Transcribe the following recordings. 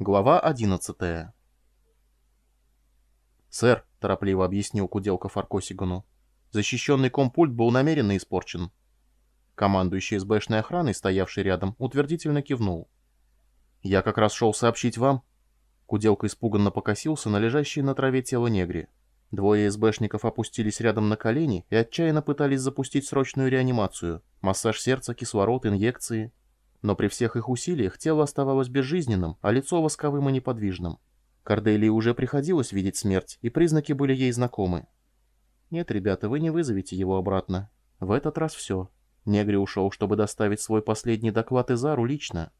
Глава 11 «Сэр», — торопливо объяснил Куделка Фаркосигану, — «защищенный компульт был намеренно испорчен». Командующий СБшной охраной, стоявший рядом, утвердительно кивнул. «Я как раз шел сообщить вам». Куделка испуганно покосился на лежащее на траве тело негри. Двое СБшников опустились рядом на колени и отчаянно пытались запустить срочную реанимацию, массаж сердца, кислород, инъекции. Но при всех их усилиях тело оставалось безжизненным, а лицо восковым и неподвижным. Корделии уже приходилось видеть смерть, и признаки были ей знакомы. «Нет, ребята, вы не вызовете его обратно. В этот раз все. Негри ушел, чтобы доставить свой последний доклад Изару лично».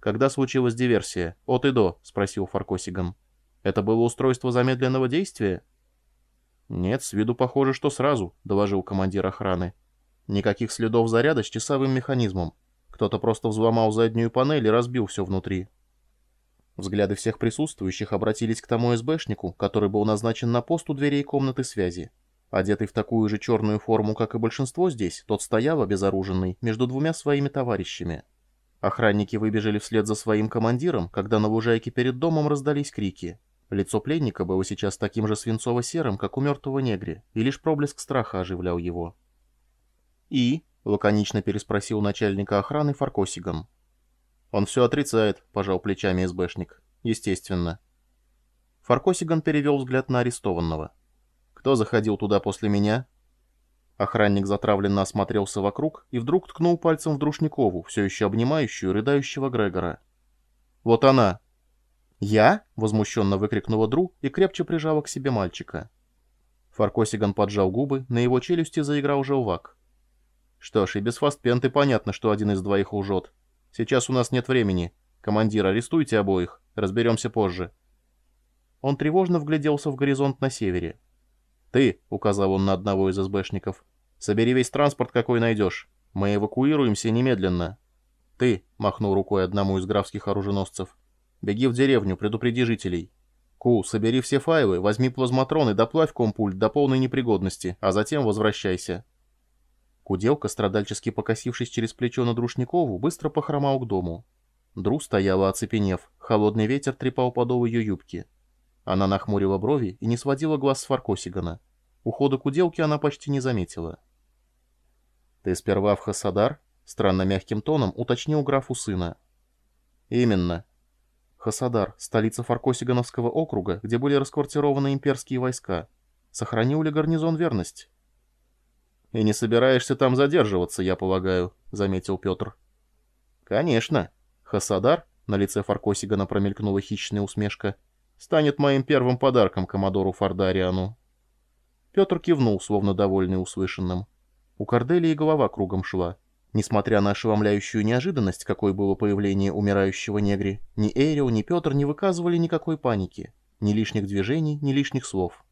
«Когда случилась диверсия? От и до?» — спросил Фаркосиган. «Это было устройство замедленного действия?» «Нет, с виду похоже, что сразу», — доложил командир охраны. «Никаких следов заряда с часовым механизмом. Кто-то просто взломал заднюю панель и разбил все внутри. Взгляды всех присутствующих обратились к тому СБшнику, который был назначен на пост у дверей комнаты связи. Одетый в такую же черную форму, как и большинство здесь, тот стоял обезоруженный между двумя своими товарищами. Охранники выбежали вслед за своим командиром, когда на лужайке перед домом раздались крики. Лицо пленника было сейчас таким же свинцово-серым, как у мертвого негри, и лишь проблеск страха оживлял его. «И?» Лаконично переспросил начальника охраны Фаркосиган. «Он все отрицает», — пожал плечами СБшник. «Естественно». Фаркосиган перевел взгляд на арестованного. «Кто заходил туда после меня?» Охранник затравленно осмотрелся вокруг и вдруг ткнул пальцем в Друшникову, все еще обнимающую рыдающего Грегора. «Вот она!» «Я?» — возмущенно выкрикнула Дру и крепче прижала к себе мальчика. Фаркосиган поджал губы, на его челюсти заиграл желвак. Что ж, и без фастпенты понятно, что один из двоих лжет. Сейчас у нас нет времени. Командир, арестуйте обоих. Разберемся позже. Он тревожно вгляделся в горизонт на севере. «Ты», — указал он на одного из СБшников, — «собери весь транспорт, какой найдешь. Мы эвакуируемся немедленно». «Ты», — махнул рукой одному из графских оруженосцев, — «беги в деревню, предупреди жителей». «Ку, собери все файлы, возьми плазматрон и доплавь компульт до полной непригодности, а затем возвращайся». Куделка, страдальчески покосившись через плечо на Друшникову, быстро похромал к дому. Дру стояла оцепенев, холодный ветер трепал подол ее юбки. Она нахмурила брови и не сводила глаз с Фаркосигана. Ухода куделки она почти не заметила. «Ты сперва в Хасадар?» — странно мягким тоном уточнил граф у сына. «Именно. Хасадар, столица Фаркосигановского округа, где были расквартированы имперские войска. Сохранил ли гарнизон верность?» «И не собираешься там задерживаться, я полагаю», — заметил Петр. «Конечно. Хасадар», — на лице Фаркосигана промелькнула хищная усмешка, — «станет моим первым подарком коммодору Фардариану». Петр кивнул, словно довольный услышанным. У Корделии голова кругом шла. Несмотря на ошеломляющую неожиданность, какой было появление умирающего негри, ни Эрио, ни Петр не выказывали никакой паники, ни лишних движений, ни лишних слов.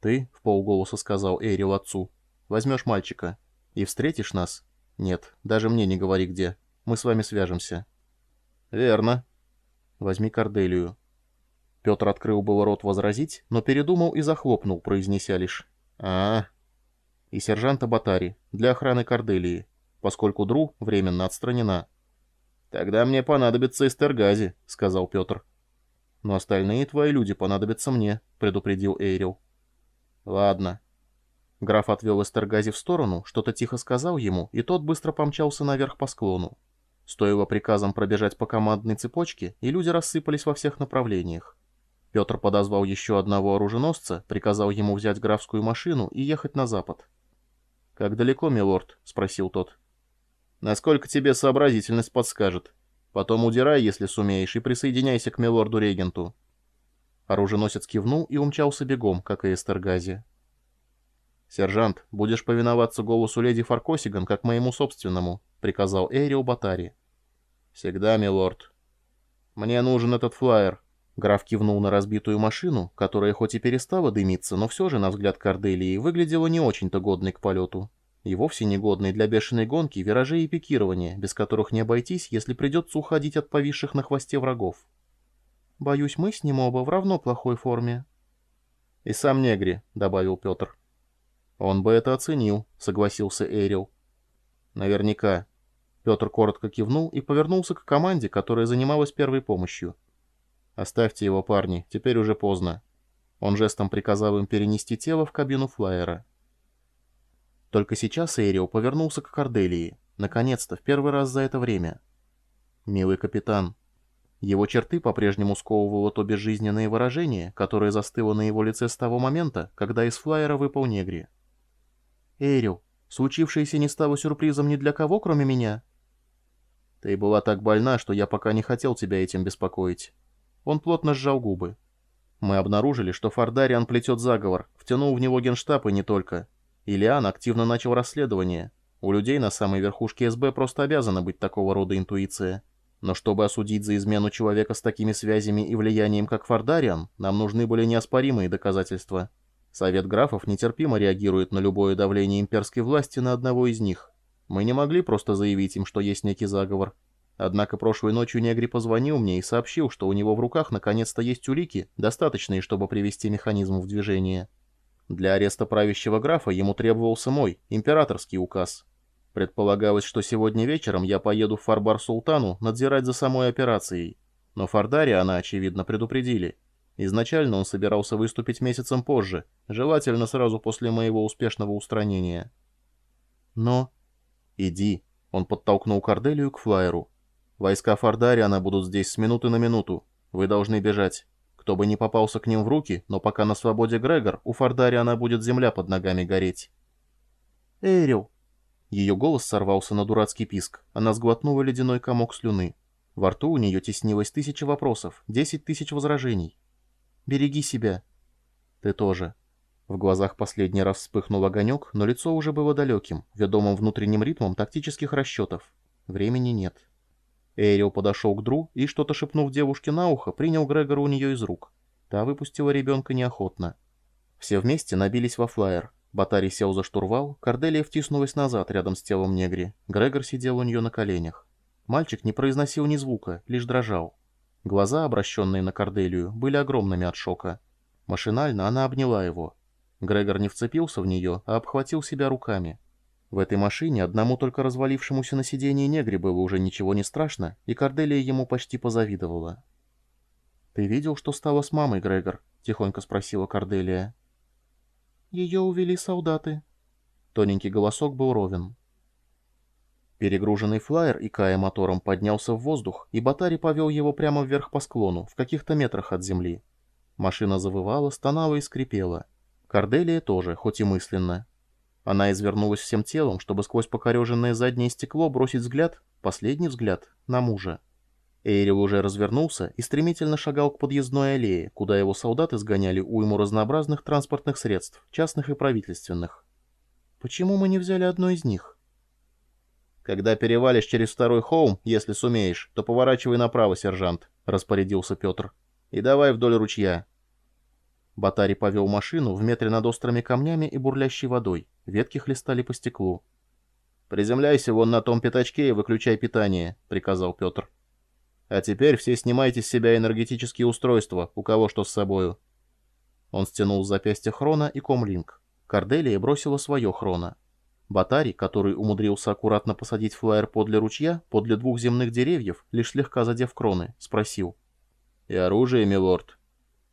«Ты», — в полголоса сказал Эрио отцу, — Возьмешь мальчика. И встретишь нас? Нет, даже мне не говори где. Мы с вами свяжемся. Верно. Возьми Корделию. Петр открыл был рот возразить, но передумал и захлопнул, произнеся лишь -а, -а. И сержанта Батари для охраны Корделии, поскольку Дру временно отстранена. «Тогда мне понадобится Эстергази», — сказал Петр. «Но остальные твои люди понадобятся мне», — предупредил Эйрил. «Ладно», Граф отвел Эстергази в сторону, что-то тихо сказал ему, и тот быстро помчался наверх по склону. Стоило приказом пробежать по командной цепочке, и люди рассыпались во всех направлениях. Петр подозвал еще одного оруженосца, приказал ему взять графскую машину и ехать на запад. «Как далеко, милорд?» — спросил тот. «Насколько тебе сообразительность подскажет. Потом удирай, если сумеешь, и присоединяйся к милорду-регенту». Оруженосец кивнул и умчался бегом, как и Эстергази. «Сержант, будешь повиноваться голосу леди Фаркосиган, как моему собственному», — приказал Эрио Батари. «Всегда, милорд». «Мне нужен этот флайер». Граф кивнул на разбитую машину, которая хоть и перестала дымиться, но все же, на взгляд Корделии, выглядела не очень-то годной к полету. И вовсе не годной для бешеной гонки, виражей и пикирования, без которых не обойтись, если придется уходить от повисших на хвосте врагов. «Боюсь, мы с ним оба в равно плохой форме». «И сам негри», — добавил Петр. «Он бы это оценил», — согласился Эрил. «Наверняка. Петр коротко кивнул и повернулся к команде, которая занималась первой помощью. «Оставьте его, парни, теперь уже поздно». Он жестом приказал им перенести тело в кабину флайера. Только сейчас Эрио повернулся к Корделии. Наконец-то, в первый раз за это время. «Милый капитан». Его черты по-прежнему сковывало то безжизненное выражение, которое застыло на его лице с того момента, когда из флайера выпал Негри. «Эрио, случившееся не стало сюрпризом ни для кого, кроме меня?» «Ты была так больна, что я пока не хотел тебя этим беспокоить». Он плотно сжал губы. «Мы обнаружили, что Фардариан плетет заговор, втянул в него генштаб и не только. Илиан активно начал расследование. У людей на самой верхушке СБ просто обязана быть такого рода интуиция. Но чтобы осудить за измену человека с такими связями и влиянием, как Фардариан, нам нужны были неоспоримые доказательства. Совет графов нетерпимо реагирует на любое давление имперской власти на одного из них. Мы не могли просто заявить им, что есть некий заговор. Однако прошлой ночью Негри позвонил мне и сообщил, что у него в руках наконец-то есть улики, достаточные, чтобы привести механизм в движение. Для ареста правящего графа ему требовался мой, императорский указ. Предполагалось, что сегодня вечером я поеду в Фарбар-Султану надзирать за самой операцией. Но Фардари она, очевидно, предупредили. Изначально он собирался выступить месяцем позже, желательно сразу после моего успешного устранения. Но «Иди», — он подтолкнул Корделию к флайеру. «Войска Фардариана будут здесь с минуты на минуту. Вы должны бежать. Кто бы ни попался к ним в руки, но пока на свободе Грегор, у Фардариана будет земля под ногами гореть». «Эрил!» Ее голос сорвался на дурацкий писк. Она сглотнула ледяной комок слюны. Во рту у нее теснилось тысячи вопросов, десять тысяч возражений. «Береги себя». «Ты тоже», в глазах последний раз вспыхнул огонек, но лицо уже было далеким, ведомым внутренним ритмом тактических расчетов. Времени нет. Эрио подошел к Дру и, что-то шепнув девушке на ухо, принял Грегора у нее из рук. Та выпустила ребенка неохотно. Все вместе набились во флайер. Батарий сел за штурвал, Корделия втиснулась назад рядом с телом Негри. Грегор сидел у нее на коленях. Мальчик не произносил ни звука, лишь дрожал. Глаза, обращенные на Корделию, были огромными от шока. Машинально она обняла его. Грегор не вцепился в нее, а обхватил себя руками. В этой машине одному только развалившемуся на сиденье негре было уже ничего не страшно, и Корделия ему почти позавидовала. «Ты видел, что стало с мамой, Грегор?» — тихонько спросила Корделия. «Ее увели солдаты». Тоненький голосок был ровен. Перегруженный флайер, икая мотором, поднялся в воздух, и Батари повел его прямо вверх по склону, в каких-то метрах от земли. Машина завывала, стонала и скрипела. Корделия тоже, хоть и мысленно. Она извернулась всем телом, чтобы сквозь покореженное заднее стекло бросить взгляд, последний взгляд, на мужа. Эйрил уже развернулся и стремительно шагал к подъездной аллее, куда его солдаты сгоняли уйму разнообразных транспортных средств, частных и правительственных. «Почему мы не взяли одно из них?» «Когда перевалишь через второй холм, если сумеешь, то поворачивай направо, сержант», — распорядился Петр. «И давай вдоль ручья. Батари повел машину в метре над острыми камнями и бурлящей водой. Ветки хлестали по стеклу. «Приземляйся вон на том пятачке и выключай питание», — приказал Петр. «А теперь все снимайте с себя энергетические устройства, у кого что с собою». Он стянул с запястья хрона и комлинк. Корделия бросила свое хрона. Батари, который умудрился аккуратно посадить флайер подле ручья, подле двух земных деревьев, лишь слегка задев кроны, спросил. «И оружие, милорд?»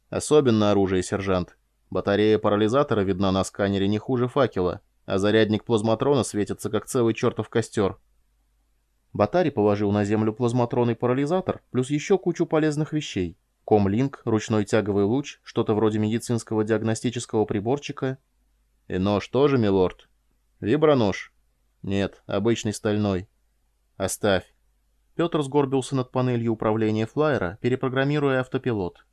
Особенно оружие, сержант. Батарея парализатора видна на сканере не хуже факела, а зарядник плазматрона светится, как целый чертов костер. Батари положил на землю плазматронный парализатор, плюс еще кучу полезных вещей. Комлинк, ручной тяговый луч, что-то вроде медицинского диагностического приборчика. И нож тоже, милорд? Вибронож? Нет, обычный стальной. Оставь. Петр сгорбился над панелью управления флайера, перепрограммируя автопилот.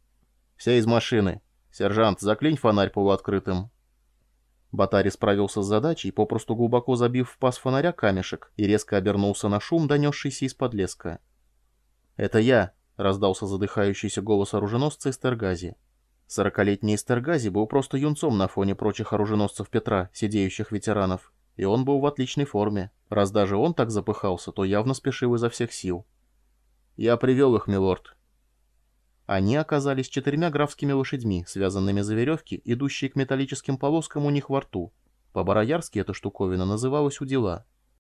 «Все из машины. Сержант, заклинь фонарь полуоткрытым». Батари справился с задачей, попросту глубоко забив в паз фонаря камешек, и резко обернулся на шум, донесшийся из-под леска. «Это я», — раздался задыхающийся голос оруженосца Эстергази. Сорокалетний Эстергази был просто юнцом на фоне прочих оруженосцев Петра, сидеющих ветеранов, и он был в отличной форме. Раз даже он так запыхался, то явно спешил изо всех сил. «Я привел их, милорд», они оказались четырьмя графскими лошадьми, связанными за веревки, идущие к металлическим полоскам у них во рту. По-бароярски эта штуковина называлась удила.